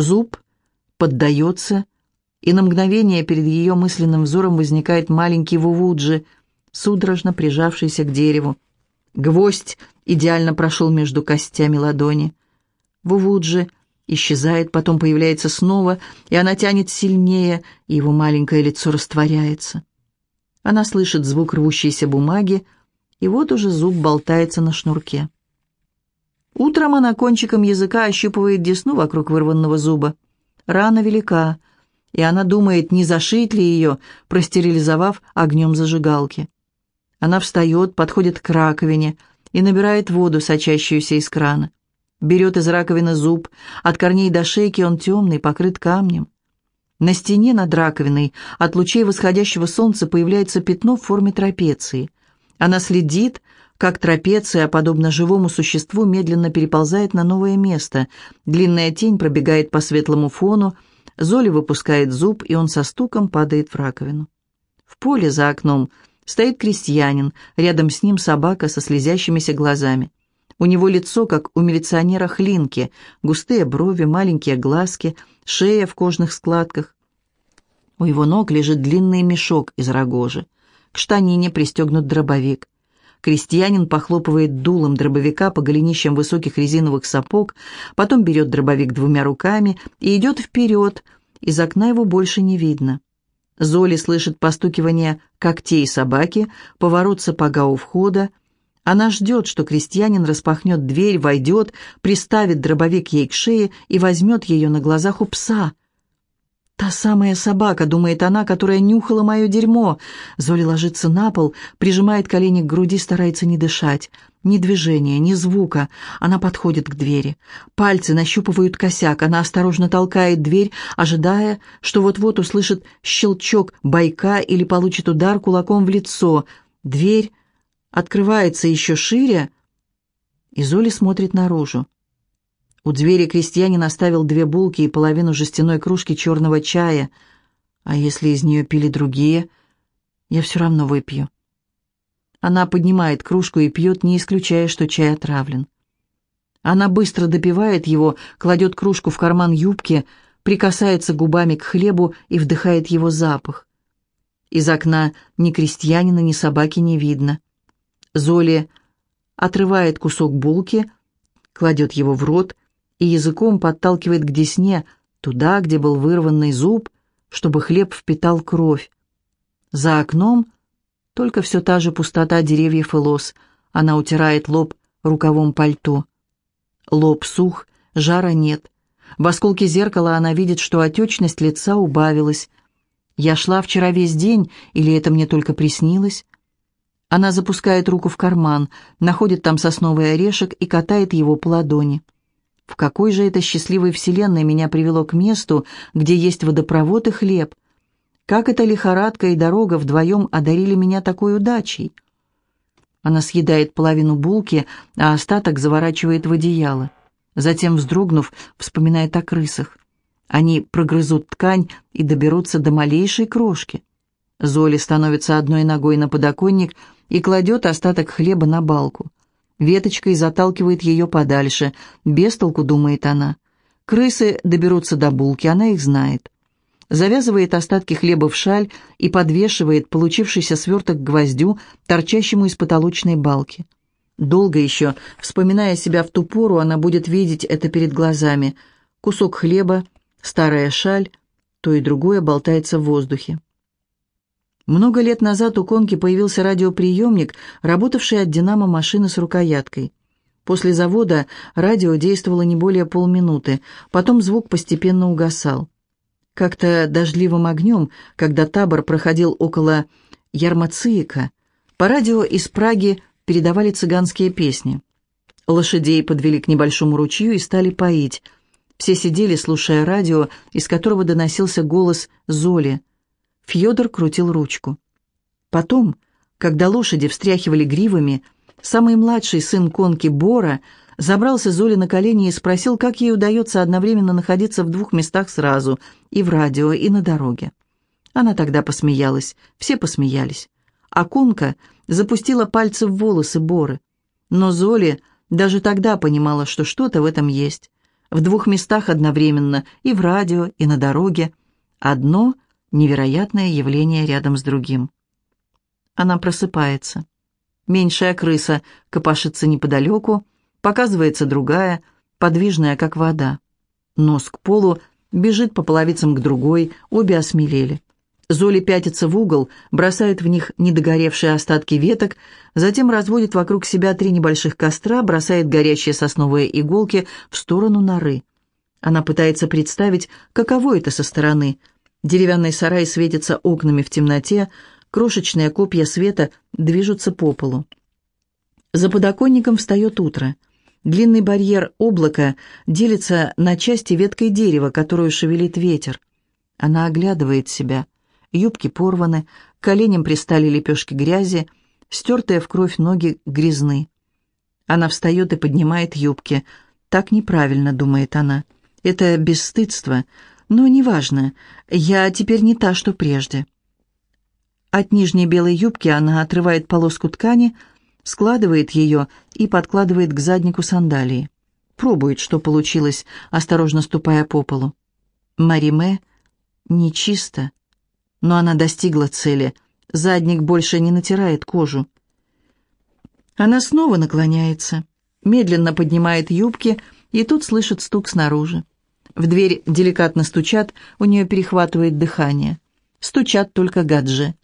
Зуб поддается, и на мгновение перед ее мысленным взором возникает маленький Вувуджи, судорожно прижавшийся к дереву. Гвоздь идеально прошел между костями ладони. Вувуджи исчезает, потом появляется снова, и она тянет сильнее, и его маленькое лицо растворяется. Она слышит звук рвущейся бумаги, и вот уже зуб болтается на шнурке. Утром она кончиком языка ощупывает десну вокруг вырванного зуба. Рана велика, и она думает, не зашить ли ее, простерилизовав огнем зажигалки. Она встает, подходит к раковине и набирает воду, сочащуюся из крана. Берет из раковины зуб, от корней до шейки он темный, покрыт камнем. На стене над раковиной от лучей восходящего солнца появляется пятно в форме трапеции. Она следит, как трапеция, подобно живому существу, медленно переползает на новое место. Длинная тень пробегает по светлому фону, Золи выпускает зуб, и он со стуком падает в раковину. В поле за окном стоит крестьянин, рядом с ним собака со слезящимися глазами. У него лицо, как у милиционера Хлинки, густые брови, маленькие глазки, шея в кожных складках. У его ног лежит длинный мешок из рогожи. К штанине пристегнут дробовик. Крестьянин похлопывает дулом дробовика по голенищам высоких резиновых сапог, потом берет дробовик двумя руками и идет вперед. Из окна его больше не видно. Золи слышит постукивание когтей собаки, поворот сапога у входа, она ждет, что крестьянин распахнет дверь, войдет, приставит дробовик ей к шее и возьмет ее на глазах у пса. «Та самая собака», — думает она, которая нюхала мое дерьмо. Золи ложится на пол, прижимает колени к груди, старается не дышать. Ни движения, ни звука. Она подходит к двери. Пальцы нащупывают косяк. Она осторожно толкает дверь, ожидая, что вот-вот услышит щелчок байка или получит удар кулаком в лицо. Дверь открывается еще шире, и Золи смотрит наружу. У двери крестьянин оставил две булки и половину жестяной кружки черного чая. А если из нее пили другие, я все равно выпью. Она поднимает кружку и пьет, не исключая, что чай отравлен. Она быстро допивает его, кладет кружку в карман юбки, прикасается губами к хлебу и вдыхает его запах. Из окна ни крестьянина, ни собаки не видно. Золи отрывает кусок булки, кладет его в рот и языком подталкивает к десне, туда, где был вырванный зуб, чтобы хлеб впитал кровь. За окном только все та же пустота деревьев и лос. Она утирает лоб рукавом пальто. Лоб сух, жара нет. В осколке зеркала она видит, что отечность лица убавилась. «Я шла вчера весь день, или это мне только приснилось?» Она запускает руку в карман, находит там сосновый орешек и катает его по ладони. В какой же это счастливой вселенной меня привело к месту, где есть водопровод и хлеб? Как эта лихорадка и дорога вдвоем одарили меня такой удачей? Она съедает половину булки, а остаток заворачивает в одеяло. Затем, вздрогнув, вспоминает о крысах. Они прогрызут ткань и доберутся до малейшей крошки. Золи становится одной ногой на подоконник и кладет остаток хлеба на балку. Веточкой заталкивает ее подальше. Без толку, думает она. Крысы доберутся до булки, она их знает. Завязывает остатки хлеба в шаль и подвешивает получившийся сверток к гвоздю, торчащему из потолочной балки. Долго еще, вспоминая себя в ту пору, она будет видеть это перед глазами. Кусок хлеба, старая шаль, то и другое болтается в воздухе. Много лет назад у Конки появился радиоприемник, работавший от «Динамо» машины с рукояткой. После завода радио действовало не более полминуты, потом звук постепенно угасал. Как-то дождливым огнем, когда табор проходил около Ярмацияка, по радио из Праги передавали цыганские песни. Лошадей подвели к небольшому ручью и стали поить. Все сидели, слушая радио, из которого доносился голос Золи – Фьодор крутил ручку. Потом, когда лошади встряхивали гривами, самый младший сын конки Бора забрался Золе на колени и спросил, как ей удается одновременно находиться в двух местах сразу, и в радио, и на дороге. Она тогда посмеялась, все посмеялись. А конка запустила пальцы в волосы Боры. Но Золи даже тогда понимала, что что-то в этом есть. В двух местах одновременно, и в радио, и на дороге. Одно невероятное явление рядом с другим. Она просыпается. Меньшая крыса копошится неподалеку, показывается другая, подвижная, как вода. Нос к полу, бежит по половицам к другой, обе осмелели. Золи пятится в угол, бросает в них недогоревшие остатки веток, затем разводит вокруг себя три небольших костра, бросает горящие сосновые иголки в сторону норы. Она пытается представить, каково это со стороны. Деревянный сарай светится окнами в темноте, крошечные копья света движутся по полу. За подоконником встает утро. Длинный барьер облака делится на части веткой дерева, которую шевелит ветер. Она оглядывает себя — юбки порваны, к коленям пристали лепешки грязи, стертые в кровь ноги грязны. Она встает и поднимает юбки. «Так неправильно», — думает она. «Это бесстыдство, но неважно, я теперь не та, что прежде». От нижней белой юбки она отрывает полоску ткани, складывает ее и подкладывает к заднику сандалии. Пробует, что получилось, осторожно ступая по полу. Мариме нечисто, но она достигла цели. Задник больше не натирает кожу. Она снова наклоняется, медленно поднимает юбки, и тут слышит стук снаружи. В дверь деликатно стучат, у нее перехватывает дыхание. Стучат только гаджи.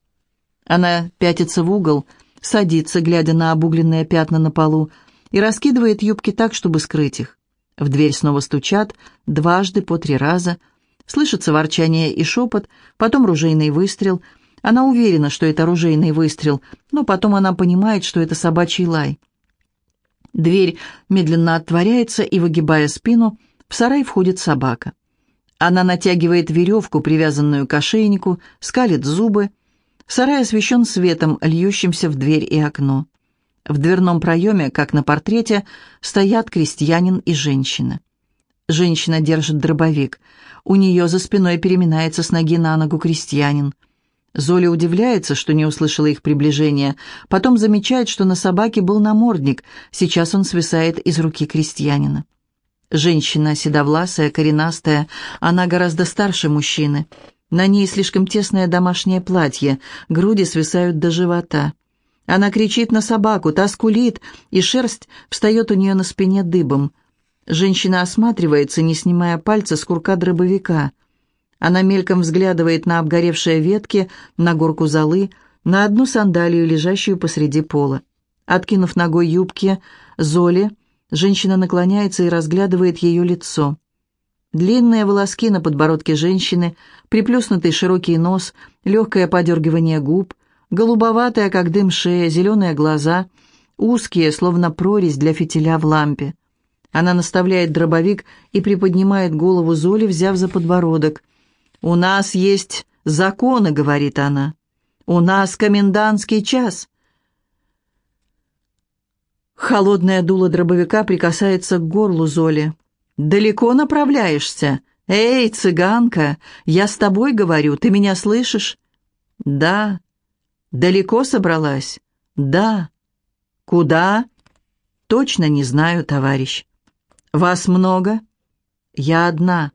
Она пятится в угол, садится, глядя на обугленные пятна на полу, и раскидывает юбки так, чтобы скрыть их. В дверь снова стучат, дважды по три раза — Слышится ворчание и шепот, потом ружейный выстрел. Она уверена, что это ружейный выстрел, но потом она понимает, что это собачий лай. Дверь медленно отворяется, и, выгибая спину, в сарай входит собака. Она натягивает веревку, привязанную к ошейнику, скалит зубы. Сарай освещен светом, льющимся в дверь и окно. В дверном проеме, как на портрете, стоят крестьянин и женщина. Женщина держит дробовик. У нее за спиной переминается с ноги на ногу крестьянин. Золя удивляется, что не услышала их приближения. Потом замечает, что на собаке был намордник. Сейчас он свисает из руки крестьянина. Женщина седовласая, коренастая, она гораздо старше мужчины. На ней слишком тесное домашнее платье, груди свисают до живота. Она кричит на собаку, та скулит, и шерсть встает у нее на спине дыбом. Женщина осматривается, не снимая пальца с курка дробовика. Она мельком взглядывает на обгоревшие ветки, на горку золы, на одну сандалию, лежащую посреди пола. Откинув ногой юбки Золи, женщина наклоняется и разглядывает ее лицо. Длинные волоски на подбородке женщины, приплюснутый широкий нос, легкое подергивание губ, голубоватая, как дым шея, зеленые глаза, узкие, словно прорезь для фитиля в лампе. Она наставляет дробовик и приподнимает голову Золи, взяв за подбородок. «У нас есть законы», — говорит она. «У нас комендантский час». Холодное дуло дробовика прикасается к горлу Золи. «Далеко направляешься? Эй, цыганка, я с тобой говорю, ты меня слышишь?» «Да». «Далеко собралась?» «Да». «Куда?» «Точно не знаю, товарищ». «Вас много?» «Я одна».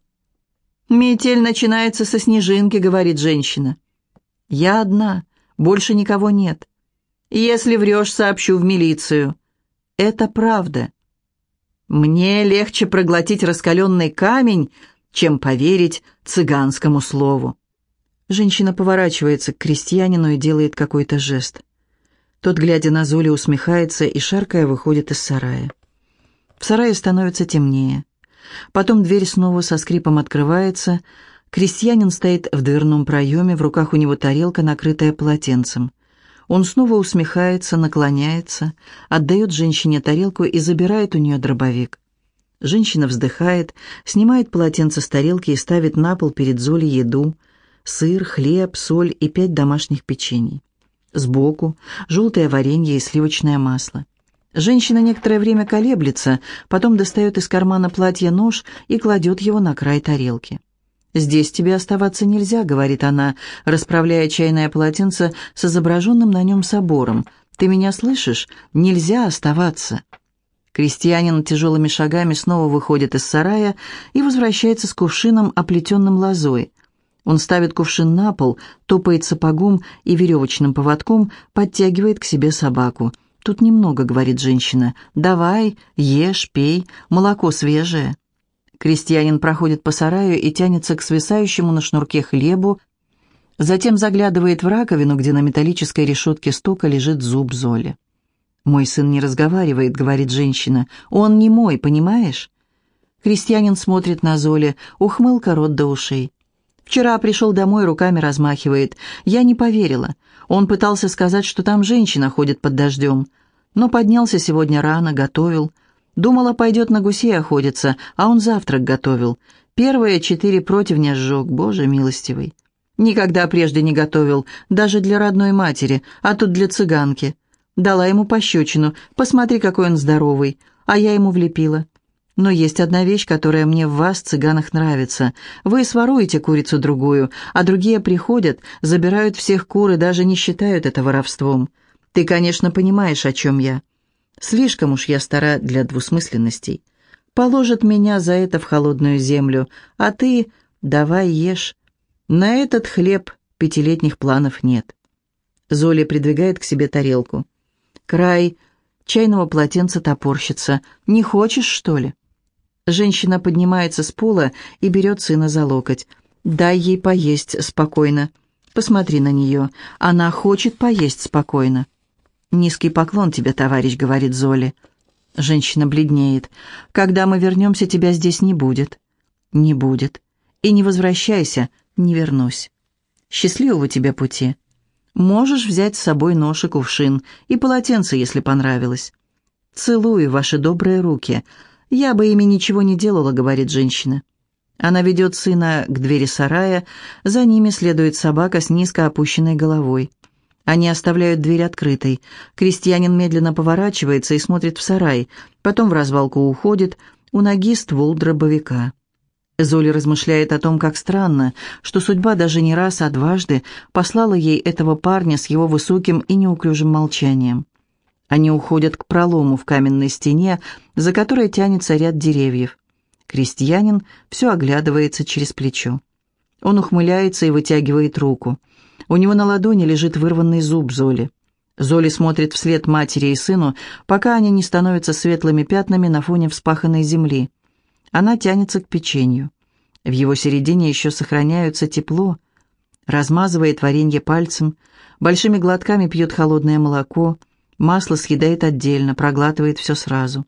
«Метель начинается со снежинки», — говорит женщина. «Я одна, больше никого нет. Если врешь, сообщу в милицию». «Это правда». «Мне легче проглотить раскаленный камень, чем поверить цыганскому слову». Женщина поворачивается к крестьянину и делает какой-то жест. Тот, глядя на Золи, усмехается и, шаркая, выходит из сарая. В сарае становится темнее. Потом дверь снова со скрипом открывается. Крестьянин стоит в дверном проеме, в руках у него тарелка, накрытая полотенцем. Он снова усмехается, наклоняется, отдает женщине тарелку и забирает у нее дробовик. Женщина вздыхает, снимает полотенце с тарелки и ставит на пол перед Золей еду, сыр, хлеб, соль и пять домашних печений. Сбоку желтое варенье и сливочное масло. Женщина некоторое время колеблется, потом достает из кармана платья нож и кладет его на край тарелки. «Здесь тебе оставаться нельзя», — говорит она, расправляя чайное полотенце с изображенным на нем собором. «Ты меня слышишь? Нельзя оставаться». Крестьянин тяжелыми шагами снова выходит из сарая и возвращается с кувшином, оплетенным лозой. Он ставит кувшин на пол, топает сапогом и веревочным поводком, подтягивает к себе собаку. «Тут немного», — говорит женщина. «Давай, ешь, пей, молоко свежее». Крестьянин проходит по сараю и тянется к свисающему на шнурке хлебу, затем заглядывает в раковину, где на металлической решетке стока лежит зуб Золи. «Мой сын не разговаривает», — говорит женщина. «Он не мой, понимаешь?» Крестьянин смотрит на Золе, ухмылка рот до ушей. «Вчера пришел домой, руками размахивает. Я не поверила. Он пытался сказать, что там женщина ходит под дождем. Но поднялся сегодня рано, готовил. Думала, пойдет на гусей охотиться, а он завтрак готовил. Первые четыре противня сжег, боже милостивый. Никогда прежде не готовил, даже для родной матери, а тут для цыганки. Дала ему пощечину, посмотри, какой он здоровый, а я ему влепила. Но есть одна вещь, которая мне в вас, цыганах, нравится. Вы своруете курицу другую, а другие приходят, забирают всех кур и даже не считают это воровством. Ты, конечно, понимаешь, о чем я. Слишком уж я стара для двусмысленностей. Положат меня за это в холодную землю, а ты давай ешь. На этот хлеб пятилетних планов нет. Золя придвигает к себе тарелку. Край чайного полотенца топорщится. «Не хочешь, что ли?» Женщина поднимается с пола и берет сына за локоть. «Дай ей поесть спокойно. Посмотри на нее. Она хочет поесть спокойно». «Низкий поклон тебе, товарищ», — говорит Золи. Женщина бледнеет. «Когда мы вернемся, тебя здесь не будет». «Не будет. И не возвращайся, не вернусь. Счастливого тебе пути». Можешь взять с собой нож и кувшин, и полотенце, если понравилось. Целую ваши добрые руки. Я бы ими ничего не делала, говорит женщина. Она ведет сына к двери сарая, за ними следует собака с низко опущенной головой. Они оставляют дверь открытой. Крестьянин медленно поворачивается и смотрит в сарай, потом в развалку уходит, у ноги ствол дробовика. Золи размышляет о том, как странно, что судьба даже не раз, а дважды послала ей этого парня с его высоким и неуклюжим молчанием. Они уходят к пролому в каменной стене, за которой тянется ряд деревьев. Крестьянин все оглядывается через плечо. Он ухмыляется и вытягивает руку. У него на ладони лежит вырванный зуб Золи. Золи смотрит вслед матери и сыну, пока они не становятся светлыми пятнами на фоне вспаханной земли. Она тянется к печенью. В его середине еще сохраняются тепло. Размазывает варенье пальцем, большими глотками пьет холодное молоко, масло съедает отдельно, проглатывает все сразу.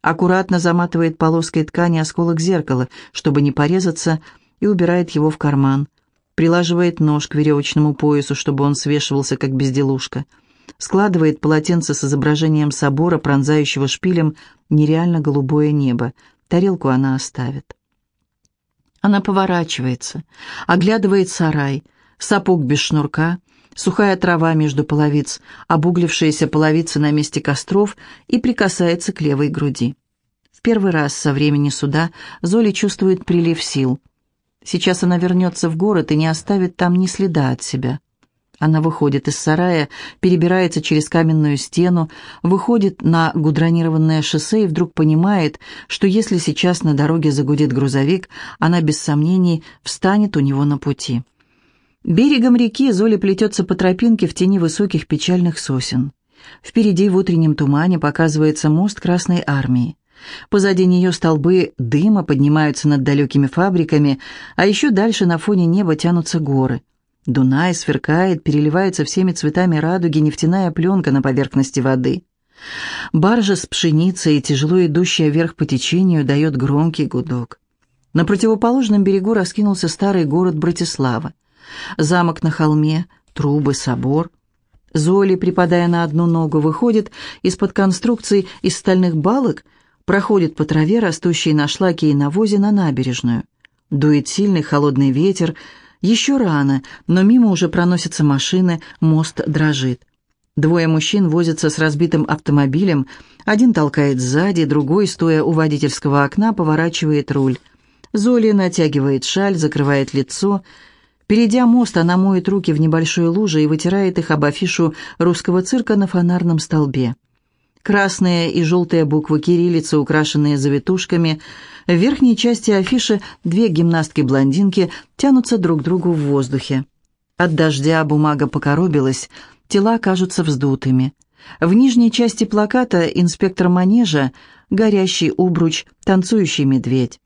Аккуратно заматывает полоской ткани осколок зеркала, чтобы не порезаться, и убирает его в карман. Прилаживает нож к веревочному поясу, чтобы он свешивался, как безделушка. Складывает полотенце с изображением собора, пронзающего шпилем нереально голубое небо. Тарелку она оставит. Она поворачивается, оглядывает сарай, сапог без шнурка, сухая трава между половиц, обуглившиеся половицы на месте костров и прикасается к левой груди. В первый раз со времени суда Золи чувствует прилив сил. Сейчас она вернется в город и не оставит там ни следа от себя. Она выходит из сарая, перебирается через каменную стену, выходит на гудронированное шоссе и вдруг понимает, что если сейчас на дороге загудит грузовик, она без сомнений встанет у него на пути. Берегом реки Золя плетется по тропинке в тени высоких печальных сосен. Впереди в утреннем тумане показывается мост Красной Армии. Позади нее столбы дыма поднимаются над далекими фабриками, а еще дальше на фоне неба тянутся горы. Дунай сверкает, переливается всеми цветами радуги нефтяная пленка на поверхности воды. Баржа с пшеницей, тяжело идущая вверх по течению, дает громкий гудок. На противоположном берегу раскинулся старый город Братислава. Замок на холме, трубы, собор. Золи, припадая на одну ногу, выходит из-под конструкций из стальных балок, проходит по траве, растущей на шлаке и навозе, на набережную. Дует сильный холодный ветер, еще рано, но мимо уже проносятся машины, мост дрожит. Двое мужчин возятся с разбитым автомобилем, один толкает сзади, другой, стоя у водительского окна, поворачивает руль. Золи натягивает шаль, закрывает лицо. Перейдя мост, она моет руки в небольшой луже и вытирает их об афишу русского цирка на фонарном столбе. Красные и желтые буквы кириллицы, украшенные завитушками. В верхней части афиши две гимнастки-блондинки тянутся друг к другу в воздухе. От дождя бумага покоробилась, тела кажутся вздутыми. В нижней части плаката инспектор манежа, горящий обруч, танцующий медведь.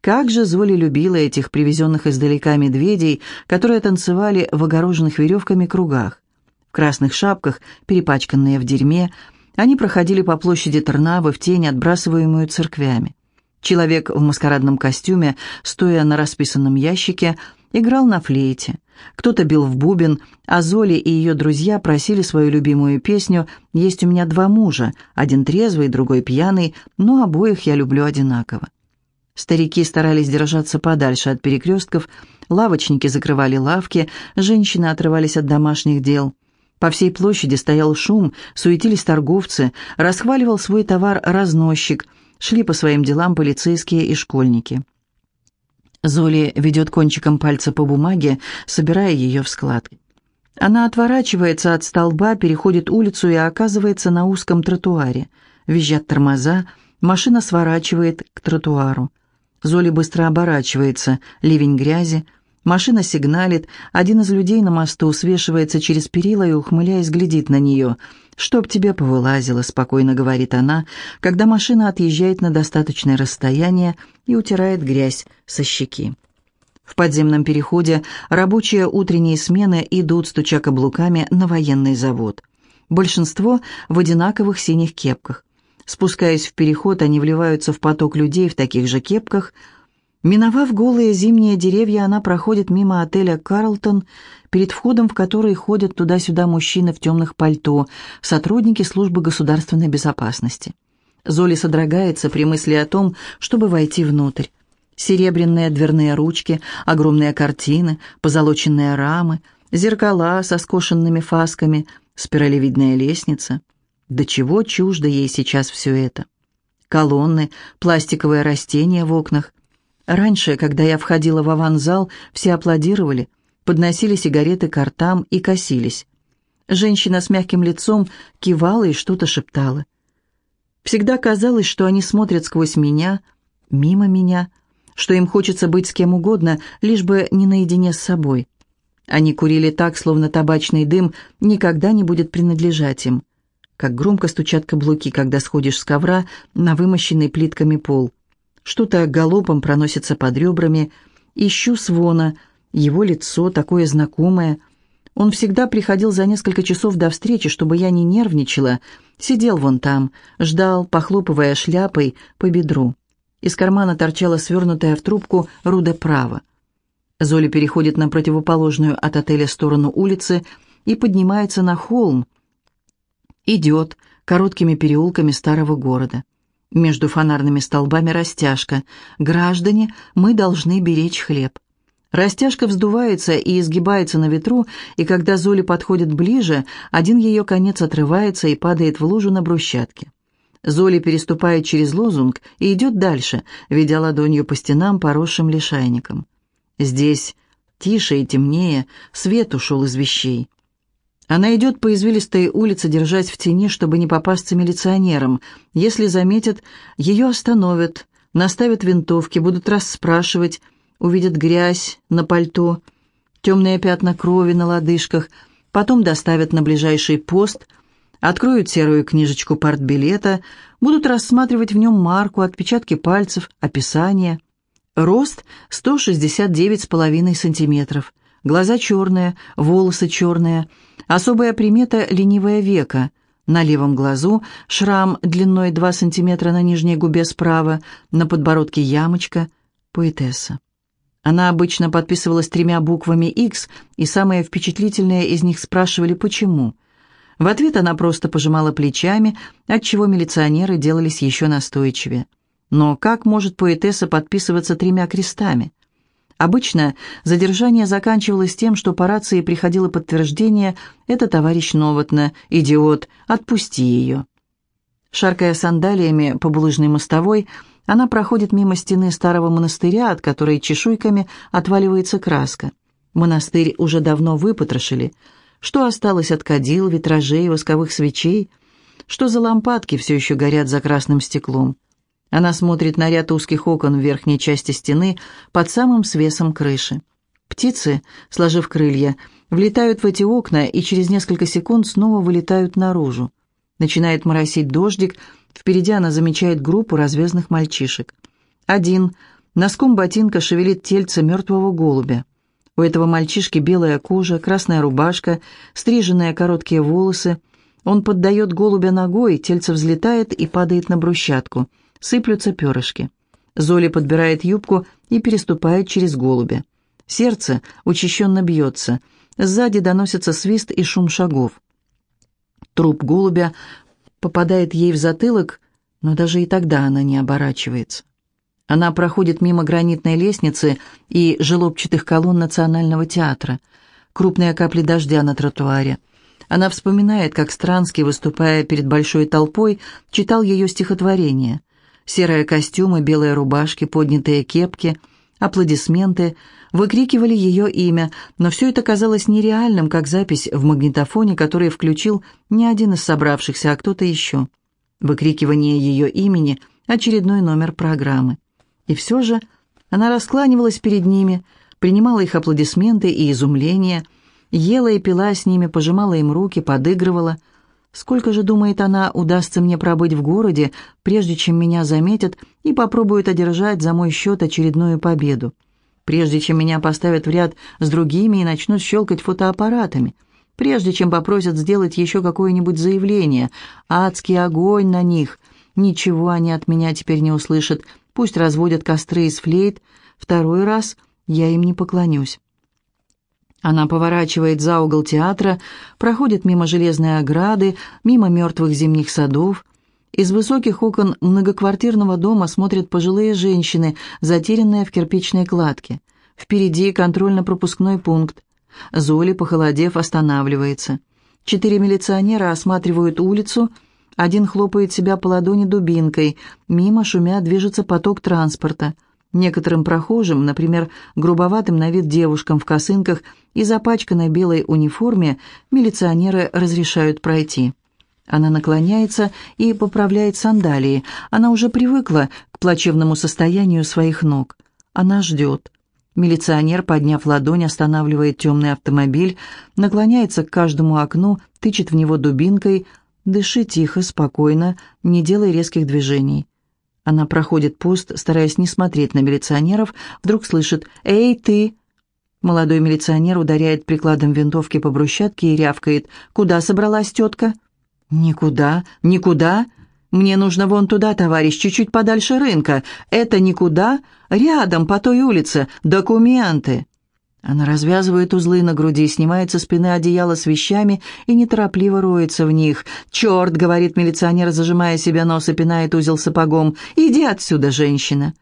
Как же Золи любила этих привезенных издалека медведей, которые танцевали в огороженных веревками кругах. В красных шапках, перепачканные в дерьме, они проходили по площади Тернавы в тень, отбрасываемую церквями. Человек в маскарадном костюме, стоя на расписанном ящике, играл на флейте. Кто-то бил в бубен, а Золи и ее друзья просили свою любимую песню «Есть у меня два мужа, один трезвый, другой пьяный, но обоих я люблю одинаково». Старики старались держаться подальше от перекрестков, лавочники закрывали лавки, женщины отрывались от домашних дел. По всей площади стоял шум, суетились торговцы, расхваливал свой товар разносчик, шли по своим делам полицейские и школьники. Золи ведет кончиком пальца по бумаге, собирая ее в складки. Она отворачивается от столба, переходит улицу и оказывается на узком тротуаре. Визжат тормоза, машина сворачивает к тротуару. Золи быстро оборачивается, ливень грязи. Машина сигналит, один из людей на мосту свешивается через перила и, ухмыляясь, глядит на нее. «Чтоб тебе повылазило», — спокойно говорит она, когда машина отъезжает на достаточное расстояние и утирает грязь со щеки. В подземном переходе рабочие утренние смены идут, стуча каблуками, на военный завод. Большинство в одинаковых синих кепках. Спускаясь в переход, они вливаются в поток людей в таких же кепках. Миновав голые зимние деревья, она проходит мимо отеля «Карлтон», перед входом в который ходят туда-сюда мужчины в темных пальто, сотрудники службы государственной безопасности. Золи содрогается при мысли о том, чтобы войти внутрь. Серебряные дверные ручки, огромные картины, позолоченные рамы, зеркала со скошенными фасками, спиралевидная лестница — до чего чуждо ей сейчас все это? Колонны, пластиковые растения в окнах. Раньше, когда я входила в аванзал, все аплодировали, подносили сигареты к ртам и косились. Женщина с мягким лицом кивала и что-то шептала. Всегда казалось, что они смотрят сквозь меня, мимо меня, что им хочется быть с кем угодно, лишь бы не наедине с собой. Они курили так, словно табачный дым никогда не будет принадлежать им как громко стучат каблуки, когда сходишь с ковра на вымощенный плитками пол. Что-то галопом проносится под ребрами. Ищу Свона, его лицо такое знакомое. Он всегда приходил за несколько часов до встречи, чтобы я не нервничала. Сидел вон там, ждал, похлопывая шляпой по бедру. Из кармана торчала свернутая в трубку руда права. Золя переходит на противоположную от отеля сторону улицы и поднимается на холм, Идет короткими переулками старого города. Между фонарными столбами растяжка. «Граждане, мы должны беречь хлеб». Растяжка вздувается и изгибается на ветру, и когда Золи подходит ближе, один ее конец отрывается и падает в лужу на брусчатке. Золи переступает через лозунг и идет дальше, ведя ладонью по стенам, поросшим лишайником. Здесь тише и темнее, свет ушел из вещей. Она идет по извилистой улице, держась в тени, чтобы не попасться милиционерам. Если заметят, ее остановят, наставят винтовки, будут расспрашивать, увидят грязь на пальто, темные пятна крови на лодыжках, потом доставят на ближайший пост, откроют серую книжечку партбилета, будут рассматривать в нем марку, отпечатки пальцев, описание. Рост 169,5 сантиметров, глаза черные, волосы черные – Особая примета – ленивое веко. На левом глазу шрам длиной 2 см на нижней губе справа, на подбородке ямочка – поэтесса. Она обычно подписывалась тремя буквами X, и самые впечатлительные из них спрашивали «почему?». В ответ она просто пожимала плечами, отчего милиционеры делались еще настойчивее. Но как может поэтесса подписываться тремя крестами? Обычно задержание заканчивалось тем, что по рации приходило подтверждение «Это товарищ Новотна, идиот, отпусти ее». Шаркая сандалиями по булыжной мостовой, она проходит мимо стены старого монастыря, от которой чешуйками отваливается краска. Монастырь уже давно выпотрошили. Что осталось от кадил, витражей, восковых свечей? что за лампадки все еще горят за красным стеклом. Она смотрит на ряд узких окон в верхней части стены под самым свесом крыши. Птицы, сложив крылья, влетают в эти окна и через несколько секунд снова вылетают наружу. Начинает моросить дождик, впереди она замечает группу развязных мальчишек. Один носком ботинка шевелит тельце мертвого голубя. У этого мальчишки белая кожа, красная рубашка, стриженные короткие волосы. Он поддает голубя ногой, тельце взлетает и падает на брусчатку. Сыплются перышки. Золи подбирает юбку и переступает через голубя. Сердце учащенно бьется. Сзади доносится свист и шум шагов. Труп голубя попадает ей в затылок, но даже и тогда она не оборачивается. Она проходит мимо гранитной лестницы и желобчатых колонн Национального театра. Крупные капли дождя на тротуаре. Она вспоминает, как Странский, выступая перед большой толпой, читал ее стихотворение. Серые костюмы, белые рубашки, поднятые кепки, аплодисменты выкрикивали ее имя, но все это казалось нереальным, как запись в магнитофоне, который включил не один из собравшихся, а кто-то еще. Выкрикивание ее имени – очередной номер программы. И все же она раскланивалась перед ними, принимала их аплодисменты и изумление, ела и пила с ними, пожимала им руки, подыгрывала. Сколько же, думает она, удастся мне пробыть в городе, прежде чем меня заметят и попробуют одержать за мой счет очередную победу? Прежде чем меня поставят в ряд с другими и начнут щелкать фотоаппаратами? Прежде чем попросят сделать еще какое-нибудь заявление? Адский огонь на них! Ничего они от меня теперь не услышат, Пусть разводят костры из флейт. Второй раз я им не поклонюсь. Она поворачивает за угол театра, проходит мимо железной ограды, мимо мертвых зимних садов. Из высоких окон многоквартирного дома смотрят пожилые женщины, затерянные в кирпичной кладке. Впереди контрольно-пропускной пункт. Золи, похолодев, останавливается. Четыре милиционера осматривают улицу – один хлопает себя по ладони дубинкой. Мимо шумя движется поток транспорта. Некоторым прохожим, например, грубоватым на вид девушкам в косынках и запачканной белой униформе, милиционеры разрешают пройти. Она наклоняется и поправляет сандалии. Она уже привыкла к плачевному состоянию своих ног. Она ждет. Милиционер, подняв ладонь, останавливает темный автомобиль, наклоняется к каждому окну, тычет в него дубинкой – Дыши тихо, спокойно, не делай резких движений. Она проходит пост, стараясь не смотреть на милиционеров, вдруг слышит «Эй, ты!». Молодой милиционер ударяет прикладом винтовки по брусчатке и рявкает «Куда собралась тетка?» «Никуда, никуда. Мне нужно вон туда, товарищ, чуть-чуть подальше рынка. Это никуда, рядом, по той улице, документы». Она развязывает узлы на груди, снимает со спины одеяло с вещами и неторопливо роется в них. «Черт!» — говорит милиционер, зажимая себе нос и пинает узел сапогом. «Иди отсюда, женщина!»